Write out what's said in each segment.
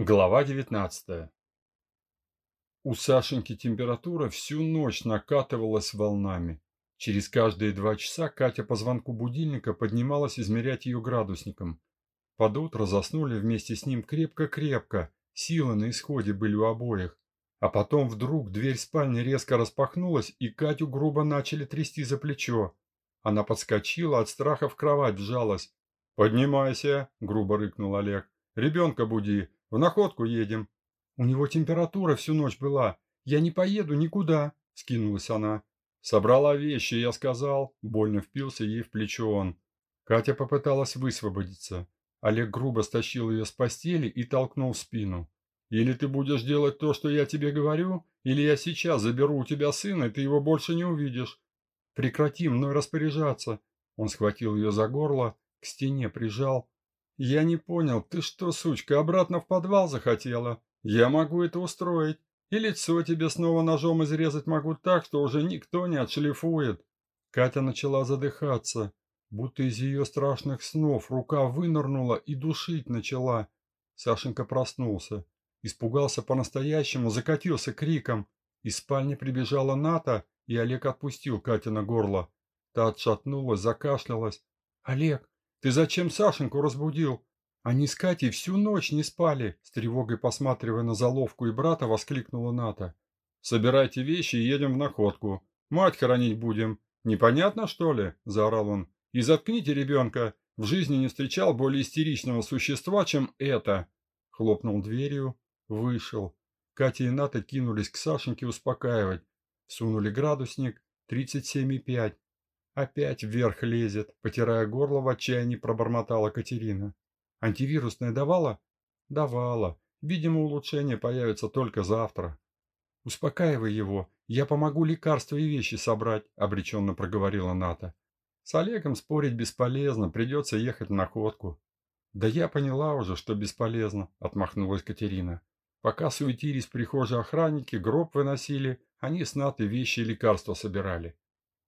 Глава 19 У Сашеньки температура всю ночь накатывалась волнами. Через каждые два часа Катя по звонку будильника поднималась измерять ее градусником. Под утро заснули вместе с ним крепко-крепко, силы на исходе были у обоих. А потом вдруг дверь спальни резко распахнулась, и Катю грубо начали трясти за плечо. Она подскочила, от страха в кровать вжалась. «Поднимайся!» – грубо рыкнул Олег. «Ребенка буди!» В находку едем. У него температура всю ночь была. Я не поеду никуда, скинулась она. Собрала вещи, я сказал. Больно впился ей в плечо он. Катя попыталась высвободиться. Олег грубо стащил ее с постели и толкнул в спину. «Или ты будешь делать то, что я тебе говорю, или я сейчас заберу у тебя сына, и ты его больше не увидишь. Прекрати мной распоряжаться». Он схватил ее за горло, к стене прижал, «Я не понял, ты что, сучка, обратно в подвал захотела? Я могу это устроить. И лицо тебе снова ножом изрезать могу так, что уже никто не отшлифует». Катя начала задыхаться, будто из ее страшных снов рука вынырнула и душить начала. Сашенька проснулся, испугался по-настоящему, закатился криком. Из спальни прибежала Ната, и Олег отпустил Катя на горло. Та отшатнулась, закашлялась. «Олег, ты зачем Сашеньку разбудил? Они с Катей всю ночь не спали, с тревогой посматривая на заловку и брата, воскликнула Ната. Собирайте вещи и едем в находку. Мать хоронить будем. Непонятно, что ли? заорал он. И заткните ребенка. В жизни не встречал более истеричного существа, чем это. Хлопнул дверью, вышел. Катя и Ната кинулись к Сашеньке успокаивать. Сунули градусник тридцать семь и пять. Опять вверх лезет, потирая горло в отчаянии пробормотала Катерина. Антивирусное давала? Давала. Видимо, улучшение появится только завтра. Успокаивай его. Я помогу лекарства и вещи собрать, обреченно проговорила Ната. С Олегом спорить бесполезно, придется ехать на ходку. Да я поняла уже, что бесполезно, отмахнулась Катерина. Пока суетились в прихожей охранники, гроб выносили, они с Натой вещи и лекарства собирали.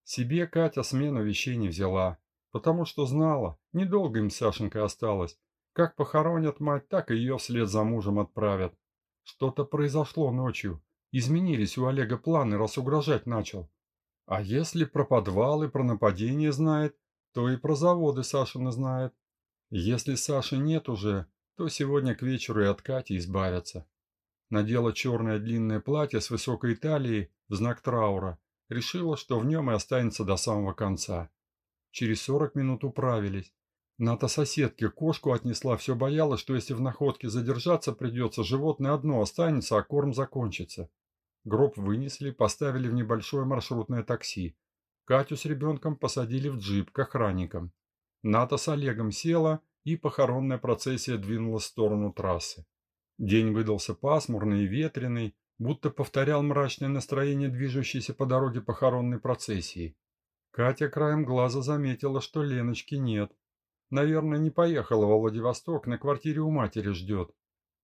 Себе Катя смену вещей не взяла, потому что знала, недолго им Сашенька осталось. Как похоронят мать, так и ее вслед за мужем отправят. Что-то произошло ночью. Изменились у Олега планы, раз угрожать начал. А если про подвалы, про нападение знает, то и про заводы Сашины знает. Если Саши нет уже, то сегодня к вечеру и от Кати избавятся. Надела черное длинное платье с высокой талией в знак траура Решила, что в нем и останется до самого конца. Через сорок минут управились. Ната соседке кошку отнесла, все боялась, что если в находке задержаться придется, животное одно останется, а корм закончится. Гроб вынесли, поставили в небольшое маршрутное такси. Катю с ребенком посадили в джип к охранникам. Ната с Олегом села, и похоронная процессия двинулась в сторону трассы. День выдался пасмурный и ветреный, будто повторял мрачное настроение движущейся по дороге похоронной процессии. Катя краем глаза заметила, что Леночки нет. Наверное, не поехала во Владивосток, на квартире у матери ждет.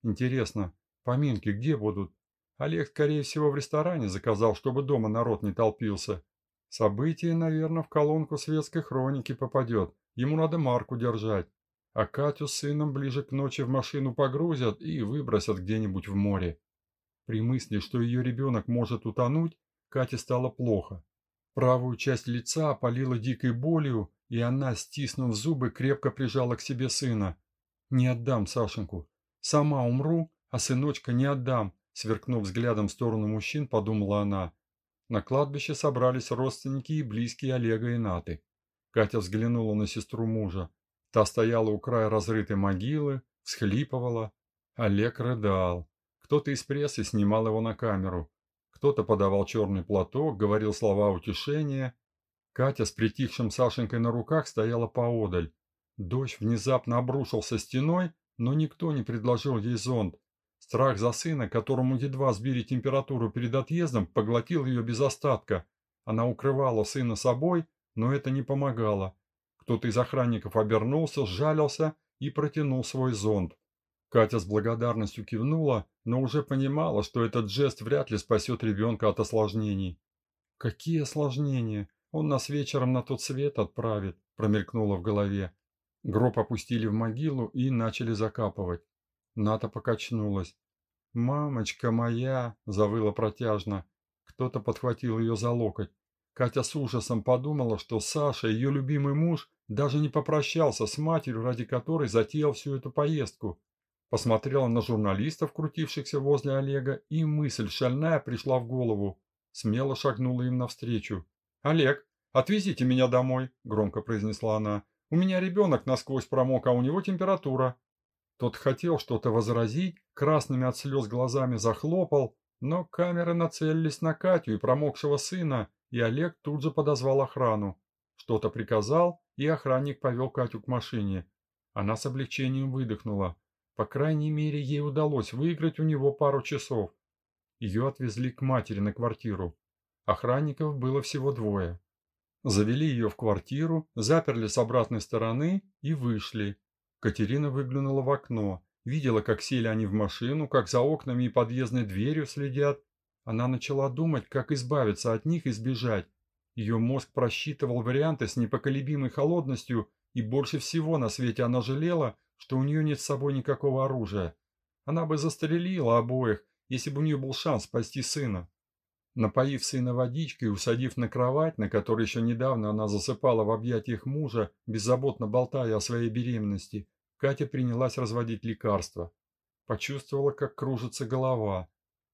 Интересно, поминки где будут? Олег, скорее всего, в ресторане заказал, чтобы дома народ не толпился. Событие, наверное, в колонку светской хроники попадет. Ему надо марку держать. А Катю с сыном ближе к ночи в машину погрузят и выбросят где-нибудь в море. При мысли, что ее ребенок может утонуть, Кате стало плохо. Правую часть лица опалила дикой болью, и она, стиснув зубы, крепко прижала к себе сына. «Не отдам Сашеньку. Сама умру, а сыночка не отдам», сверкнув взглядом в сторону мужчин, подумала она. На кладбище собрались родственники и близкие Олега и Наты. Катя взглянула на сестру мужа. Та стояла у края разрытой могилы, всхлипывала. Олег рыдал. Кто-то из прессы снимал его на камеру. Кто-то подавал черный платок, говорил слова утешения. Катя с притихшим Сашенькой на руках стояла поодаль. Дождь внезапно обрушился стеной, но никто не предложил ей зонт. Страх за сына, которому едва сбили температуру перед отъездом, поглотил ее без остатка. Она укрывала сына собой, но это не помогало. Кто-то из охранников обернулся, сжалился и протянул свой зонт. Катя с благодарностью кивнула, но уже понимала, что этот жест вряд ли спасет ребенка от осложнений. «Какие осложнения? Он нас вечером на тот свет отправит», – промелькнуло в голове. Гроб опустили в могилу и начали закапывать. Ната покачнулась. «Мамочка моя!» – завыла протяжно. Кто-то подхватил ее за локоть. Катя с ужасом подумала, что Саша, ее любимый муж, даже не попрощался с матерью, ради которой затеял всю эту поездку. Посмотрела на журналистов, крутившихся возле Олега, и мысль шальная пришла в голову. Смело шагнула им навстречу. «Олег, отвезите меня домой», – громко произнесла она. «У меня ребенок насквозь промок, а у него температура». Тот хотел что-то возразить, красными от слез глазами захлопал, но камеры нацелились на Катю и промокшего сына, и Олег тут же подозвал охрану. Что-то приказал, и охранник повел Катю к машине. Она с облегчением выдохнула. По крайней мере, ей удалось выиграть у него пару часов. Ее отвезли к матери на квартиру. Охранников было всего двое. Завели ее в квартиру, заперли с обратной стороны и вышли. Катерина выглянула в окно, видела, как сели они в машину, как за окнами и подъездной дверью следят. Она начала думать, как избавиться от них и сбежать. Ее мозг просчитывал варианты с непоколебимой холодностью, и больше всего на свете она жалела, что у нее нет с собой никакого оружия. Она бы застрелила обоих, если бы у нее был шанс спасти сына. Напоив сына водичкой и усадив на кровать, на которой еще недавно она засыпала в объятиях мужа, беззаботно болтая о своей беременности, Катя принялась разводить лекарства. Почувствовала, как кружится голова.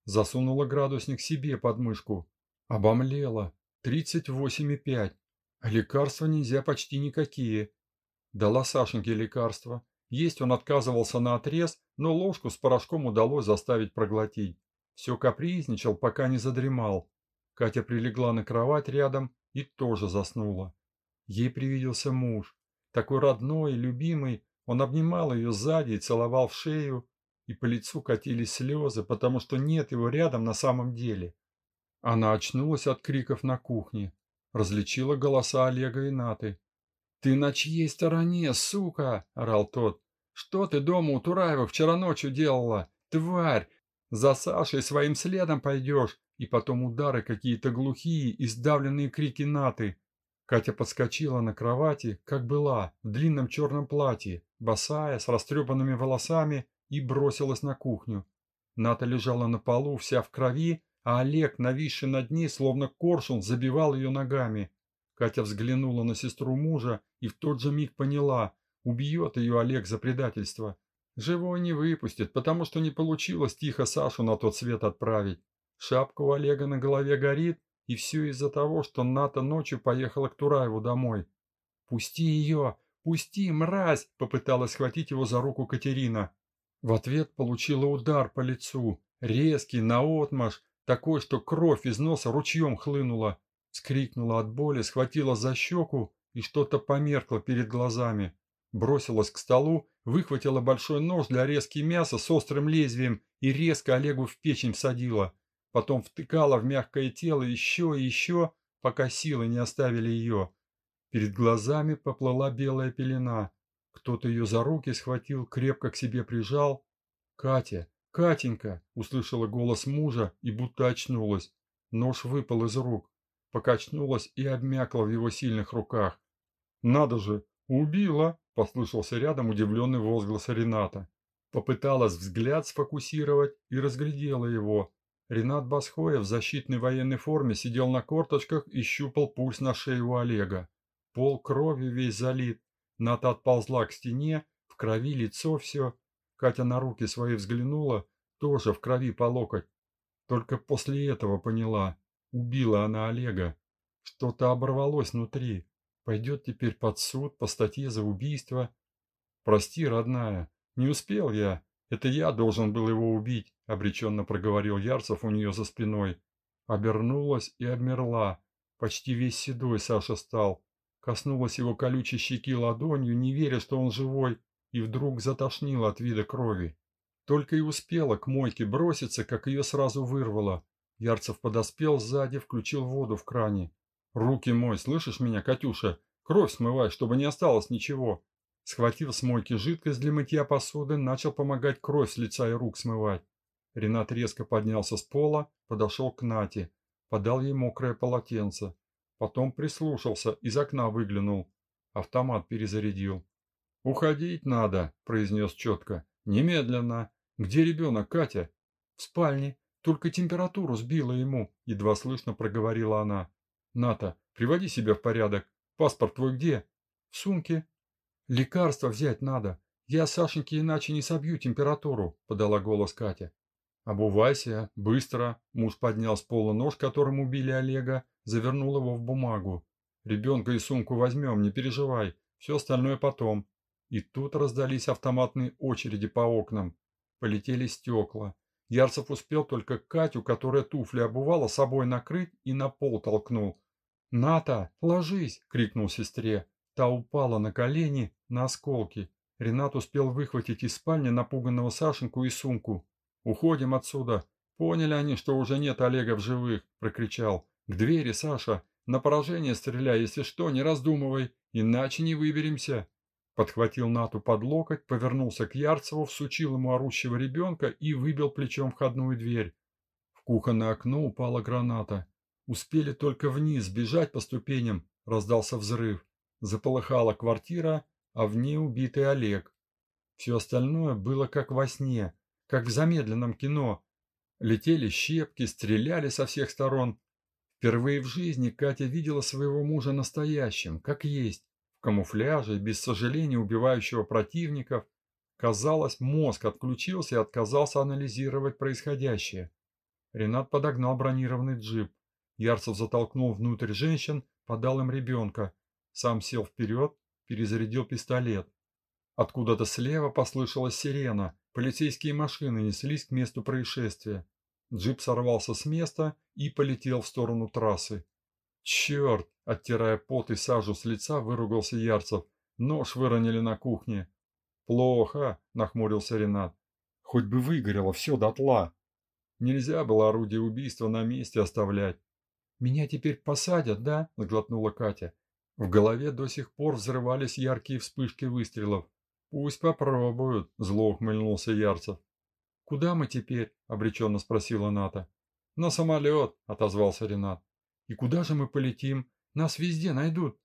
Засунула градусник себе под мышку. Обомлела. 38,5. А лекарства нельзя почти никакие. Дала Сашеньке лекарства. Есть он отказывался на отрез, но ложку с порошком удалось заставить проглотить. Все капризничал, пока не задремал. Катя прилегла на кровать рядом и тоже заснула. Ей привиделся муж. Такой родной, любимый. Он обнимал ее сзади и целовал в шею. И по лицу катились слезы, потому что нет его рядом на самом деле. Она очнулась от криков на кухне, различила голоса Олега и Наты. «Ты на чьей стороне, сука?» – орал тот. «Что ты дома у Тураева вчера ночью делала? Тварь! За Сашей своим следом пойдешь!» И потом удары какие-то глухие и сдавленные крики Наты. Катя подскочила на кровати, как была, в длинном черном платье, босая, с растрепанными волосами, и бросилась на кухню. Ната лежала на полу, вся в крови, а Олег, нависший над ней, словно коршун, забивал ее ногами. Катя взглянула на сестру мужа и в тот же миг поняла, убьет ее Олег за предательство. Живой не выпустит, потому что не получилось тихо Сашу на тот свет отправить. Шапка у Олега на голове горит, и все из-за того, что Ната ночью поехала к Тураеву домой. «Пусти ее! Пусти, мразь!» – попыталась схватить его за руку Катерина. В ответ получила удар по лицу, резкий, наотмашь, такой, что кровь из носа ручьем хлынула. Скрикнула от боли, схватила за щеку, и что-то померкло перед глазами. Бросилась к столу, выхватила большой нож для резки мяса с острым лезвием и резко Олегу в печень всадила. Потом втыкала в мягкое тело еще и еще, пока силы не оставили ее. Перед глазами поплыла белая пелена. Кто-то ее за руки схватил, крепко к себе прижал. «Катя! «Катенька!» – услышала голос мужа и будто очнулась. Нож выпал из рук, покачнулась и обмякла в его сильных руках. «Надо же! Убила!» – послышался рядом удивленный возглас Рената. Попыталась взгляд сфокусировать и разглядела его. Ренат Басхоев в защитной военной форме сидел на корточках и щупал пульс на шее у Олега. Пол кровью весь залит. Ната отползла к стене, в крови лицо все. Катя на руки свои взглянула, тоже в крови по локоть. Только после этого поняла, убила она Олега. Что-то оборвалось внутри. Пойдет теперь под суд по статье за убийство. Прости, родная, не успел я. Это я должен был его убить, обреченно проговорил Ярцев у нее за спиной. Обернулась и обмерла. Почти весь седой Саша стал. Коснулась его колючей щеки ладонью, не веря, что он живой, и вдруг затошнило от вида крови. Только и успела к мойке броситься, как ее сразу вырвало. Ярцев подоспел сзади, включил воду в кране. «Руки мой, слышишь меня, Катюша? Кровь смывай, чтобы не осталось ничего». Схватив с мойки жидкость для мытья посуды, начал помогать кровь с лица и рук смывать. Ренат резко поднялся с пола, подошел к Нате, подал ей мокрое полотенце. Потом прислушался, из окна выглянул. Автомат перезарядил. «Уходить надо», – произнес четко. Немедленно. Где ребенок, Катя? В спальне. Только температуру сбила ему, едва слышно проговорила она. Ната, приводи себя в порядок. Паспорт твой где? В сумке. Лекарство взять надо. Я Сашеньке иначе не собью температуру, подала голос Катя. «Обувайся, быстро!» Муж поднял с пола нож, которым убили Олега, завернул его в бумагу. «Ребенка и сумку возьмем, не переживай, все остальное потом». И тут раздались автоматные очереди по окнам. Полетели стекла. Ярцев успел только Катю, которая туфли обувала, собой накрыть и на пол толкнул. «Ната, ложись!» – крикнул сестре. Та упала на колени, на осколки. Ренат успел выхватить из спальни напуганного Сашеньку и сумку. «Уходим отсюда!» «Поняли они, что уже нет Олега в живых!» – прокричал. «К двери, Саша! На поражение стреляй, если что, не раздумывай, иначе не выберемся!» Подхватил Нату под локоть, повернулся к Ярцеву, всучил ему орущего ребенка и выбил плечом входную дверь. В кухонное окно упала граната. Успели только вниз бежать по ступеням, раздался взрыв. Заполыхала квартира, а в ней убитый Олег. Все остальное было как во сне, как в замедленном кино. Летели щепки, стреляли со всех сторон. Впервые в жизни Катя видела своего мужа настоящим, как есть, камуфляже, без сожаления убивающего противников. Казалось, мозг отключился и отказался анализировать происходящее. Ренат подогнал бронированный джип. Ярцев затолкнул внутрь женщин, подал им ребенка. Сам сел вперед, перезарядил пистолет. Откуда-то слева послышалась сирена. Полицейские машины неслись к месту происшествия. Джип сорвался с места и полетел в сторону трассы. «Черт!» – оттирая пот и сажу с лица, выругался Ярцев. «Нож выронили на кухне». «Плохо!» – нахмурился Ренат. «Хоть бы выгорело все дотла!» Нельзя было орудие убийства на месте оставлять. «Меня теперь посадят, да?» – заглотнула Катя. В голове до сих пор взрывались яркие вспышки выстрелов. «Пусть попробуют», – зло ухмыльнулся Ярцев. «Куда мы теперь?» – обреченно спросила Ната. «На самолет», – отозвался Ренат. «И куда же мы полетим? Нас везде найдут».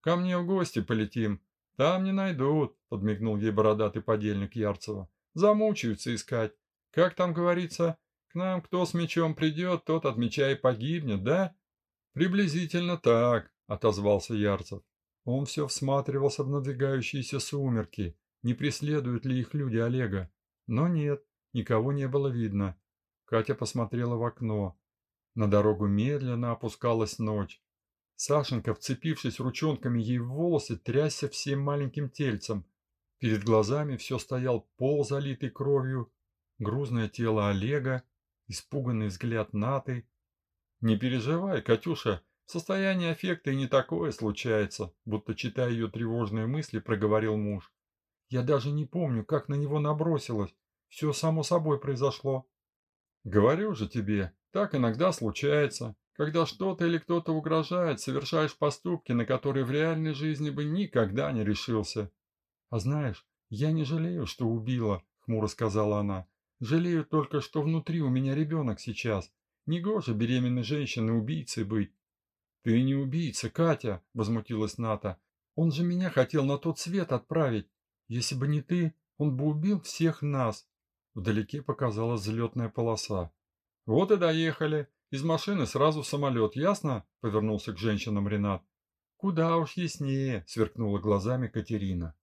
«Ко мне в гости полетим. Там не найдут», – подмигнул ей бородатый подельник Ярцева. «Замучаются искать. Как там говорится, к нам кто с мечом придет, тот от меча и погибнет, да?» «Приблизительно так», – отозвался Ярцев. Он все всматривался в надвигающиеся сумерки, не преследуют ли их люди Олега. Но нет, никого не было видно. Катя посмотрела в окно. На дорогу медленно опускалась ночь. Сашенька, вцепившись ручонками ей в волосы, трясся всем маленьким тельцем. Перед глазами все стоял пол, залитый кровью, грузное тело Олега, испуганный взгляд Наты. «Не переживай, Катюша, в состоянии аффекта и не такое случается», будто читая ее тревожные мысли, проговорил муж. Я даже не помню, как на него набросилась. Все само собой произошло. Говорю же тебе, так иногда случается. Когда что-то или кто-то угрожает, совершаешь поступки, на которые в реальной жизни бы никогда не решился. А знаешь, я не жалею, что убила, хмуро сказала она. Жалею только, что внутри у меня ребенок сейчас. Негоже беременной женщины убийцей быть. Ты не убийца, Катя, возмутилась Ната. Он же меня хотел на тот свет отправить. Если бы не ты, он бы убил всех нас. Вдалеке показалась взлетная полоса. Вот и доехали. Из машины сразу в самолет, ясно? Повернулся к женщинам Ренат. Куда уж яснее, сверкнула глазами Катерина.